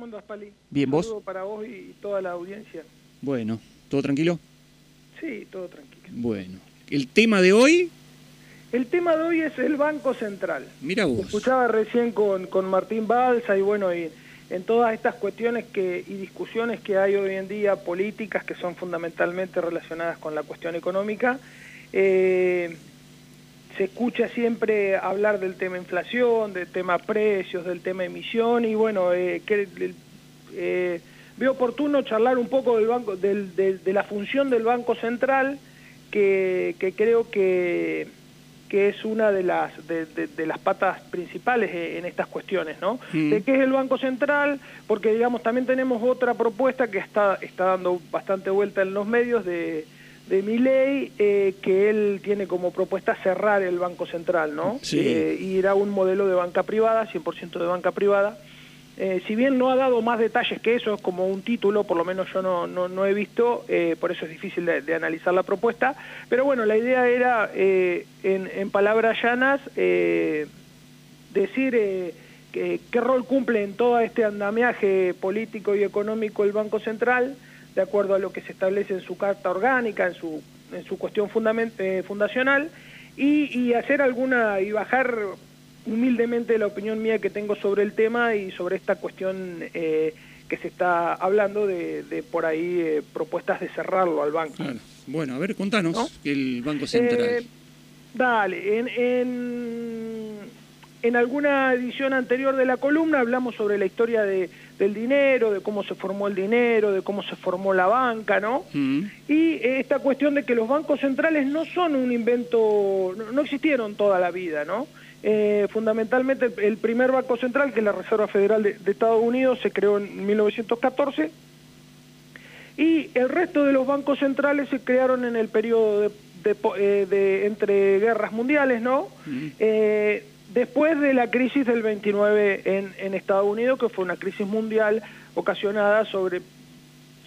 ¿Cómo andas, Pali? Bien, ¿vos? Saludo para vos y toda la audiencia. Bueno, ¿todo tranquilo? Sí, todo tranquilo. Bueno, el tema de hoy, El tema de hoy es el Banco Central. mira vos. Escuchaba recién con, con Martín Balsa y bueno, y en todas estas cuestiones que, y discusiones que hay hoy en día políticas que son fundamentalmente relacionadas con la cuestión económica, eh, se escucha siempre hablar del tema inflación, del tema precios, del tema emisión y bueno, eh, que, eh, veo oportuno charlar un poco del banco, del- de, de la función del Banco Central, que, que creo que, que es una de las, de, de- de las patas principales eh, en estas cuestiones, ¿no? Mm. De qué es el Banco Central, porque digamos también tenemos otra propuesta que está, está dando bastante vuelta en los medios de, de mi ley, que él tiene como propuesta cerrar el Banco Central, ¿no? Sí. Eh, y ir a un modelo de banca privada, 100% de banca privada. Eh, si bien no ha dado más detalles que eso, es como un título, por lo menos yo no, no, no he visto, eh, por eso es difícil de, de analizar la propuesta, pero bueno, la idea era, eh, en, en palabras llanas, eh, decir eh, que- qué rol cumple en todo este andamiaje político y económico el Banco Central, de acuerdo a lo que se establece en su carta orgánica, en su, en su cuestión eh, fundacional, y, y hacer alguna, y bajar humildemente la opinión mía que tengo sobre el tema y sobre esta cuestión eh, que se está hablando de, de por ahí eh, propuestas de cerrarlo al banco. Claro. Bueno, a ver, contanos ¿No? el Banco Central. Eh, dale, en, en, en alguna edición anterior de la columna hablamos sobre la historia de, del dinero, de cómo se formó el dinero, de cómo se formó la banca, ¿no? Mm, Y eh, esta cuestión de que los bancos centrales no son un invento, no, existieron toda la vida, ¿no? Eh, fundamentalmente el- primer banco central, que es la Reserva Federal de, de Estados Unidos, se creó en 1914 y el resto de los bancos centrales se crearon en el periodo de, de eh, de- entre guerras mundiales, ¿no? mm, Eh, después de la crisis del 29 en, en Estados Unidos, que fue una crisis mundial ocasionada sobre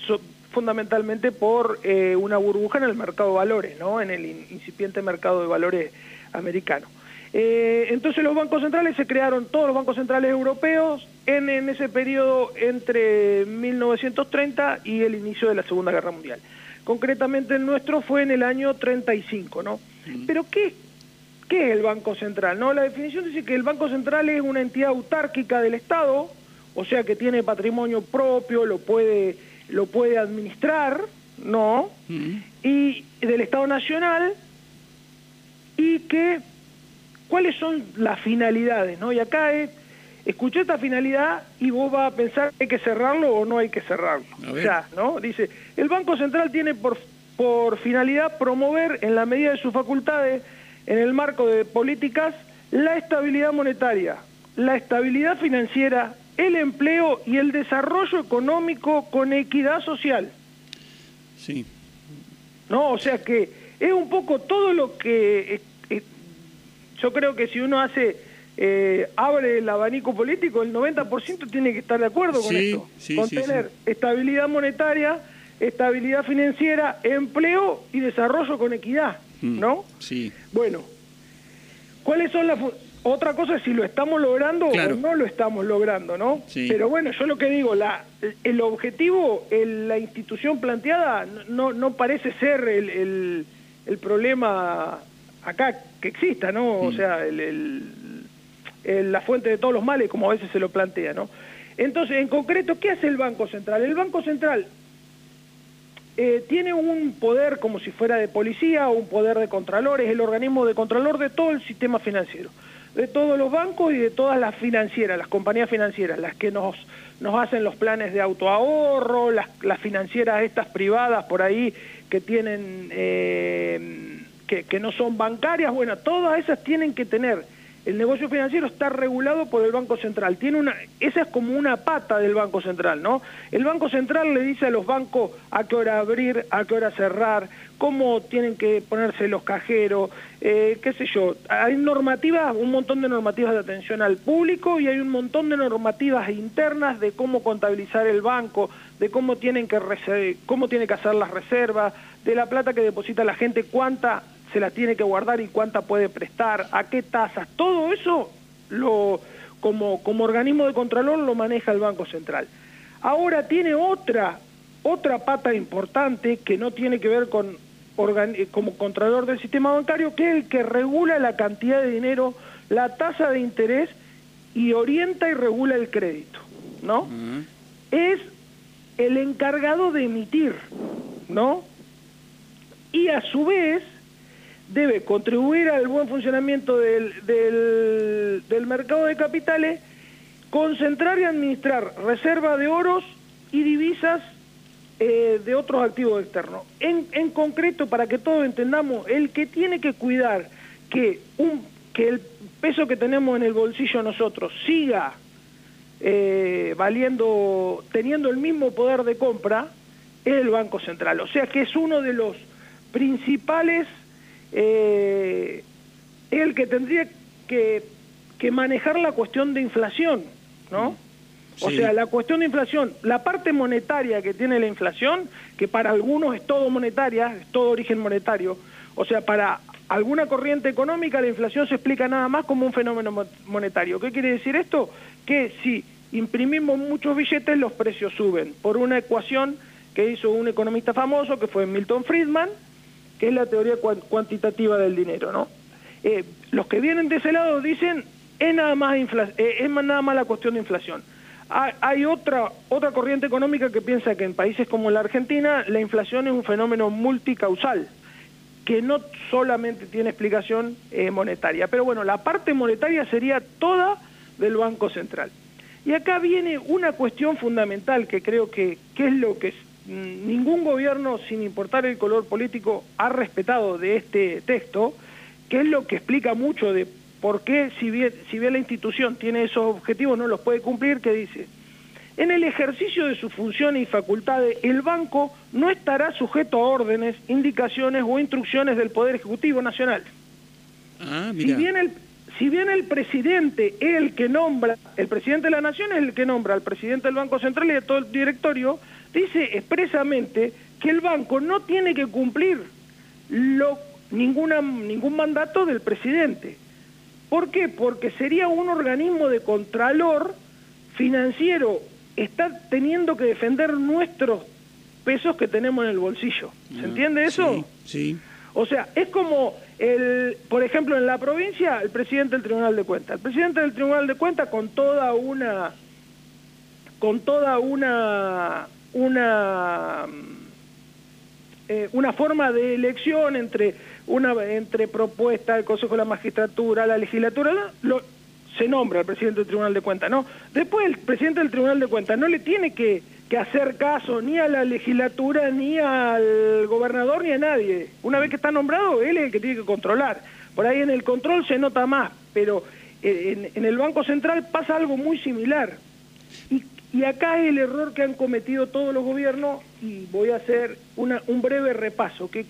so- fundamentalmente por eh, una burbuja en el mercado de valores, ¿no? En el in- incipiente mercado de valores americano. Eh, entonces los bancos centrales se crearon, todos los bancos centrales europeos, en, en ese periodo entre 1930 y el inicio de la Segunda Guerra Mundial. Concretamente el nuestro fue en el año 35, ¿no? Pero ¿qué, ¿qué es el Banco Central? No, la definición dice que el Banco Central es una entidad autárquica del Estado, o sea que tiene patrimonio propio, lo puede, lo puede administrar, ¿no? mm. y del Estado Nacional y que cuáles son las finalidades, ¿no? Y acá es, escuché esta finalidad y vos vas a pensar hay que cerrarlo o no hay que cerrarlo. A O ver. sea, ¿no? Dice, el Banco Central tiene por, por finalidad promover en la medida de sus facultades, en el marco de políticas, la estabilidad monetaria, la estabilidad financiera, el empleo y el desarrollo económico con equidad social. Sí, ¿no? O sea que es un poco todo lo que eh, eh, yo creo que si uno hace, eh, abre el abanico político, el 90% tiene que estar de acuerdo con Sí, esto, sí, con sí, tener estabilidad monetaria, estabilidad financiera, empleo y desarrollo con equidad, Mm, ¿no? Sí, Bueno, ¿cuáles son las... Otra cosa es si lo estamos logrando Claro. o no lo estamos logrando, ¿no? Sí. Pero bueno, yo lo que digo, la, el objetivo, el- la institución planteada no, no parece ser el, el, el problema acá que exista, ¿no? O Mm. sea, la fuente de todos los males, como a veces se lo plantea, ¿no? Entonces, en concreto, ¿qué hace el Banco Central? El Banco Central eh, tiene un poder como si fuera de policía o un poder de contralor, es el organismo de contralor de todo el sistema financiero, de todos los bancos y de todas las financieras, las compañías financieras, las que nos, nos hacen los planes de autoahorro, las, las financieras estas privadas por ahí que tienen, eh, que, que no son bancarias, bueno, todas esas tienen que tener el negocio financiero está regulado por el Banco Central. Tiene una, esa es como una pata del Banco Central, ¿no? El Banco Central le dice a los bancos a qué hora abrir, a qué hora cerrar, cómo tienen que ponerse los cajeros, eh, qué sé yo. Hay normativas, un montón de normativas de atención al público y hay un montón de normativas internas de cómo contabilizar el banco, de cómo tienen que cómo tiene que hacer las reservas, de la plata que deposita la gente, cuánta se la tiene que guardar y cuánta puede prestar, a qué tasas, todo eso lo como, como organismo de contralor lo maneja el Banco Central. Ahora tiene otra, otra pata importante que no tiene que ver con como contralor del sistema bancario, que es el que regula la cantidad de dinero, la tasa de interés y orienta y regula el crédito, ¿no? Es el encargado de emitir, ¿no? Y a su vez debe contribuir al buen funcionamiento del, del, mercado de capitales, concentrar y administrar reserva de oros y divisas eh, de otros activos externos. En, en concreto, para que todos entendamos, el que tiene que cuidar que, un, que el peso que tenemos en el bolsillo nosotros siga eh, valiendo, teniendo el mismo poder de compra, es el Banco Central. O sea que es uno de los principales eh, el que tendría que, que, manejar la cuestión de inflación, ¿no? O sea, la cuestión de inflación, la parte monetaria que tiene la inflación, que para algunos es todo monetaria, es todo origen monetario, o sea, para alguna corriente económica la inflación se explica nada más como un fenómeno monetario. ¿Qué quiere decir esto? Que si imprimimos muchos billetes, los precios suben, por una ecuación que hizo un economista famoso, que fue Milton Friedman, es la teoría cuantitativa del dinero, ¿no? Eh, los que vienen de ese lado dicen es nada más eh, es nada más la cuestión de inflación. Hay, otra otra corriente económica que piensa que en países como la Argentina la inflación es un fenómeno multicausal que no solamente tiene explicación eh, monetaria. Pero bueno, la parte monetaria sería toda del Banco Central. Y acá viene una cuestión fundamental que creo que, que es lo que ningún gobierno, sin importar el color político, ha respetado de este texto, que es lo que explica mucho de por qué, si bien, si bien la institución tiene esos objetivos, no los puede cumplir, que dice, en el ejercicio de sus funciones y facultades, el banco no estará sujeto a órdenes, indicaciones o instrucciones del Poder Ejecutivo Nacional. Ah, si bien el si bien el presidente es el que nombra, el presidente de la Nación es el que nombra al presidente del Banco Central y de todo el directorio, dice expresamente que el banco no tiene que cumplir lo, ninguna, ningún mandato del presidente. ¿Por qué? Porque sería un organismo de contralor financiero, está teniendo que defender nuestros pesos que tenemos en el bolsillo. ¿Se ah, entiende eso? Sí, O sea, es como, el, por ejemplo, en la provincia, el presidente del Tribunal de Cuentas. El presidente del Tribunal de Cuentas con toda una con toda una una, eh, una forma de elección entre, una, entre propuesta del Consejo de la Magistratura, la legislatura, lo, se nombra al presidente del Tribunal de Cuentas, ¿no? Después el presidente del Tribunal de Cuentas no le tiene que, que hacer caso ni a la legislatura, ni al gobernador, ni a nadie. Una vez que está nombrado, él es el que tiene que controlar. Por ahí en el control se nota más, pero eh, en, en el Banco Central pasa algo muy similar. Y y acá es el error que han cometido todos los gobiernos y voy a hacer una, un breve repaso. que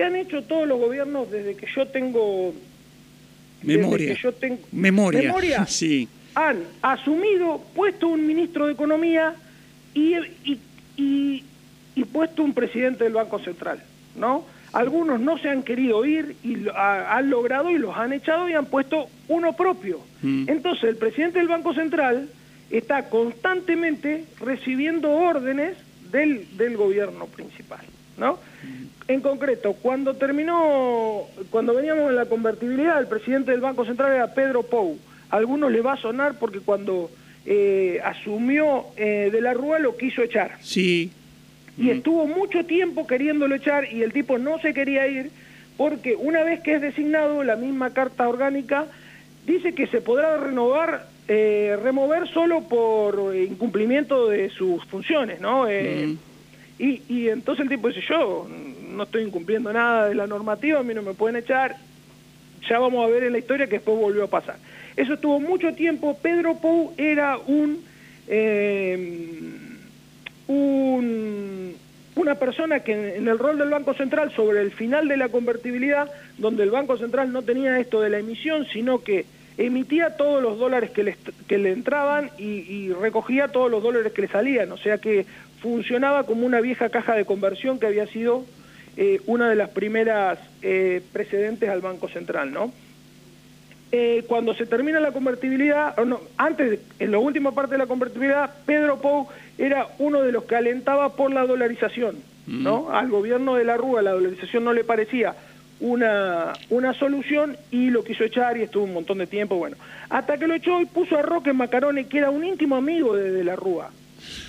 han hecho todos los gobiernos desde que yo tengo... Memoria. yo tengo, memoria. Memoria. Sí. Han asumido, puesto un ministro de Economía y, y, y, puesto un presidente del Banco Central, ¿no? Algunos no se han querido ir y han logrado y los han echado y han puesto uno propio. Mm. Entonces, el presidente del Banco Central está constantemente recibiendo órdenes del, del gobierno principal, ¿no? En concreto, cuando terminó, cuando veníamos en la convertibilidad, el presidente del Banco Central era Pedro Pou. A algunos le va a sonar porque cuando eh, asumió eh, de la Rúa lo quiso echar. Sí. Y estuvo mucho tiempo queriéndolo echar y el tipo no se quería ir porque una vez que es designado, la misma carta orgánica dice que se podrá renovar eh, remover solo por incumplimiento de sus funciones, ¿no? Eh, mm. y, y entonces el tipo dice, yo no estoy incumpliendo nada de la normativa, a mí no me pueden echar, ya vamos a ver en la historia que después volvió a pasar. Eso estuvo mucho tiempo, Pedro Pou era un, eh, un una persona que en el rol del Banco Central sobre el final de la convertibilidad, donde el Banco Central no tenía esto de la emisión, sino que emitía todos los dólares que le, entraban y, recogía todos los dólares que le salían, o sea que funcionaba como una vieja caja de conversión que había sido eh, una de las primeras eh, precedentes al Banco Central, ¿no? Eh, cuando se termina la convertibilidad, o no, antes, en la última parte de la convertibilidad, Pedro Pou era uno de los que alentaba por la dolarización, ¿no? Al gobierno de la Rúa la dolarización no le parecía una, una solución y lo quiso echar y estuvo un montón de tiempo, bueno. Hasta que lo echó y puso a Roque Macarone, que era un íntimo amigo de De la Rúa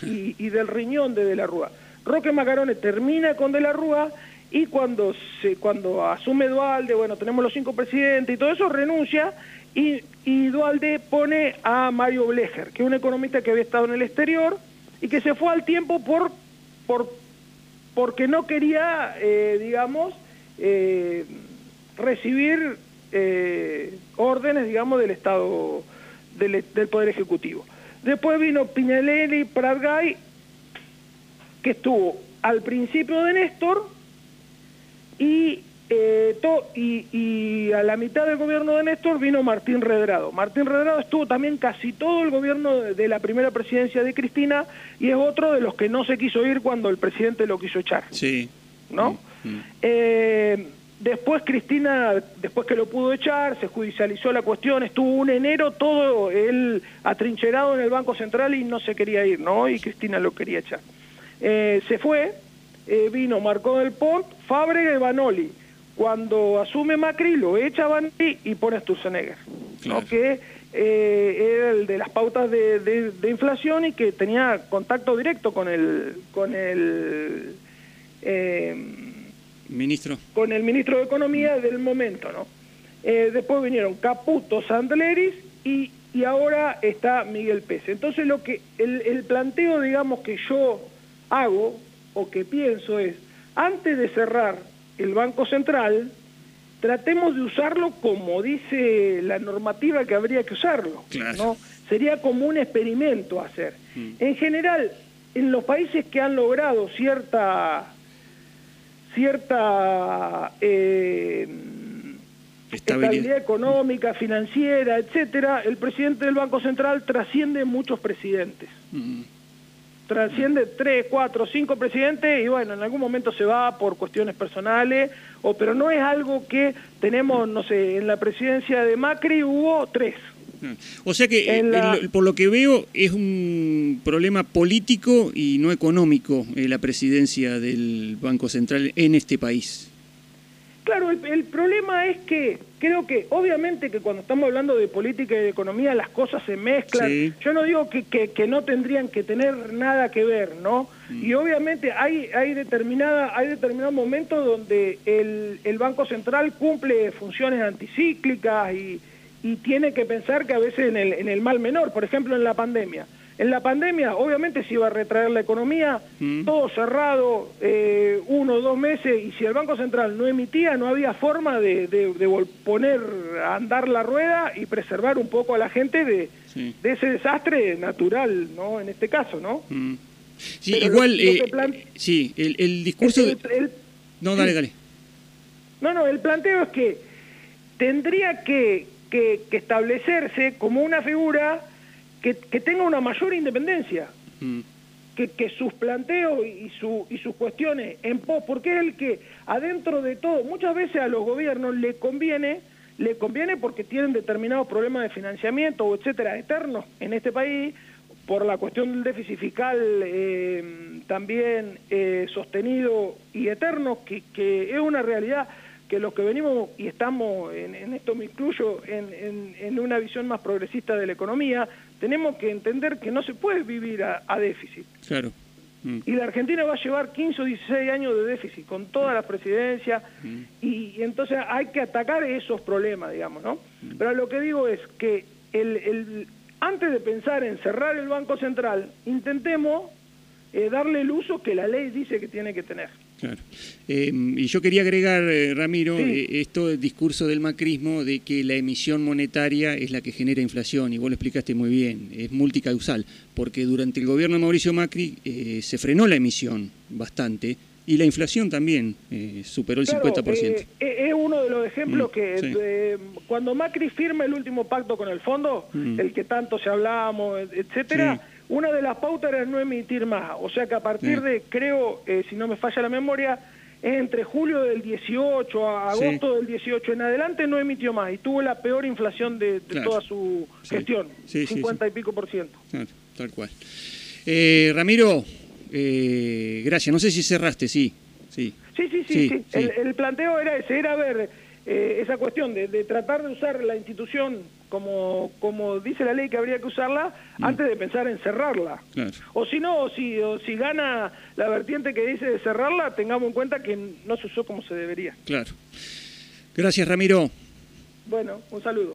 y, y del riñón de De la Rúa. Roque Macarone termina con De la Rúa y cuando se cuando asume Dualde, bueno, tenemos los cinco presidentes y todo eso, renuncia y, y Dualde pone a Mario Blecher, que es un economista que había estado en el exterior y que se fue al tiempo por, por porque no quería, eh, digamos, eh, recibir eh, órdenes, digamos, del Estado, del, del Poder Ejecutivo. Después vino Pinelli Pratgay, que estuvo al principio de Néstor y, eh, to, y, y, a la mitad del gobierno de Néstor vino Martín Redrado. Martín Redrado estuvo también casi todo el gobierno de, de, la primera presidencia de Cristina y es otro de los que no se quiso ir cuando el presidente lo quiso echar. Sí. ¿No? Mm, mm. Eh, después Cristina, después que lo pudo echar, se judicializó la cuestión, estuvo un enero todo él atrincherado en el Banco Central y no se quería ir, ¿no? Y Cristina lo quería echar. Eh, se fue, eh, vino Marco del Pont, Fábrega y Banoli. Cuando asume Macri, lo echa Banoli y pone a Sturzenegger, claro. ¿no? que eh, era el de las pautas de, de, de, inflación y que tenía contacto directo con el con el eh, ministro con el ministro de Economía del momento, ¿no? Eh, después vinieron Caputo, Sandleris y, y ahora está Miguel Pérez. Entonces lo que el, el planteo, digamos, que yo hago o que pienso es, antes de cerrar el Banco Central, tratemos de usarlo como dice la normativa que habría que usarlo. Claro. ¿no? Sería como un experimento hacer. Mm. En general, en los países que han logrado cierta cierta eh, estabilidad. estabilidad. económica, financiera, etcétera, el presidente del Banco Central trasciende muchos presidentes. Mm trasciende tres, cuatro, cinco presidentes y bueno, en algún momento se va por cuestiones personales, o pero no es algo que tenemos, no sé, en la presidencia de Macri hubo tres. O sea que, la... por lo que veo, es un problema político y no económico eh, la presidencia del Banco Central en este país. Claro, el, el, problema es que creo que obviamente que cuando estamos hablando de política y de economía las cosas se mezclan. Sí. Yo no digo que, que, que, no tendrían que tener nada que ver, ¿no? Mm. Y obviamente hay, hay, determinada, hay determinados momentos donde el, el Banco Central cumple funciones anticíclicas y, y tiene que pensar que a veces en el, en el mal menor, por ejemplo en la pandemia. En la pandemia, obviamente, se iba a retraer la economía, mm. todo cerrado, eh, uno o dos meses, y si el Banco Central no emitía, no había forma de, de, de, poner a andar la rueda y preservar un poco a la gente de, sí. de ese desastre natural, ¿no? En este caso, ¿no? Mm. Sí, Pero igual, lo, lo eh, plan... sí, el, el discurso... El, el, no, dale, dale. No, no, el planteo es que tendría que, que, que establecerse como una figura que, que tenga una mayor independencia, mm. que, que, sus planteos y, su, y sus cuestiones en pos, porque es el que adentro de todo, muchas veces a los gobiernos le conviene, le conviene porque tienen determinados problemas de financiamiento o etcétera, eternos en este país, por la cuestión del déficit fiscal eh, también eh, sostenido y eterno, que, que es una realidad que los que venimos y estamos, en, en esto me incluyo, en, en, en, una visión más progresista de la economía, tenemos que entender que no se puede vivir a, a déficit. Claro. Mm. Y la Argentina va a llevar 15 o 16 años de déficit con toda la presidencia mm. y, y, entonces hay que atacar esos problemas, digamos, ¿no? Mm. Pero lo que digo es que el, el, antes de pensar en cerrar el Banco Central, intentemos eh, darle el uso que la ley dice que tiene que tener. Claro. Eh, y yo quería agregar, eh, Ramiro, sí. eh, esto, el discurso del macrismo de que la emisión monetaria es la que genera inflación, y vos lo explicaste muy bien, es multicausal, porque durante el gobierno de Mauricio Macri eh, se frenó la emisión bastante, y la inflación también eh, superó el claro, 50%. Eh, es uno de los ejemplos mm, que sí. eh, cuando Macri firma el último pacto con el fondo, mm. el que tanto se hablábamos, etcétera, sí. Una de las pautas era no emitir más. O sea que a partir sí. de, creo, eh, si no me falla la memoria, entre julio del 18 a agosto del 18 en adelante no emitió más y tuvo la peor inflación de, toda su gestión, 50 y pico por ciento. tal cual. Eh, Ramiro, eh, gracias. No sé si cerraste, sí. Sí, sí, sí. sí, El, planteo era ese, era ver eh, esa cuestión de, tratar de usar la institución como, como dice la ley que habría que usarla mm. antes de pensar en cerrarla. O si no, o si, o si gana la vertiente que dice de cerrarla, tengamos en cuenta que no se usó como se debería. Claro. Gracias, Ramiro. Bueno, un saludo.